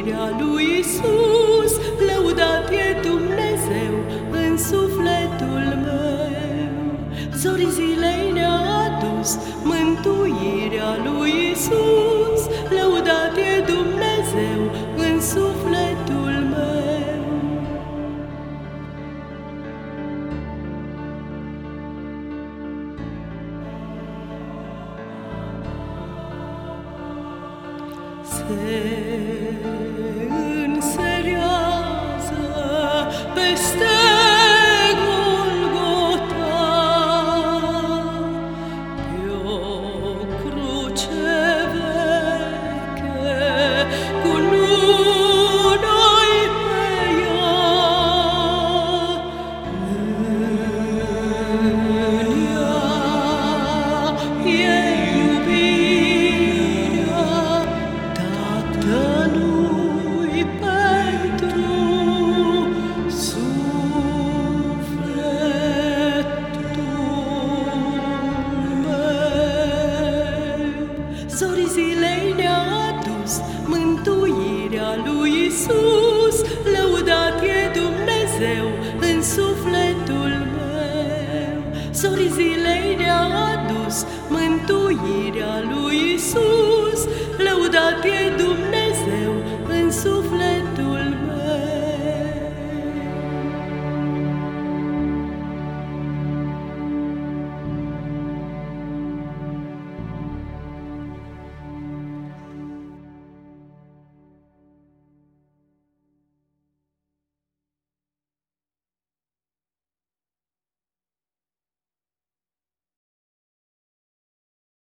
mântuirea lui Isus, lăudat e Dumnezeu în sufletul meu. Zori zilei ne-a adus mântuirea lui Isus, lăudat e Dumnezeu în sufletul meu. Se zilei ne-a adus mântuirea lui Isus, lăudat e Dumnezeu în sufletul meu. Zorii zilei ne-a adus mântuirea lui Isus,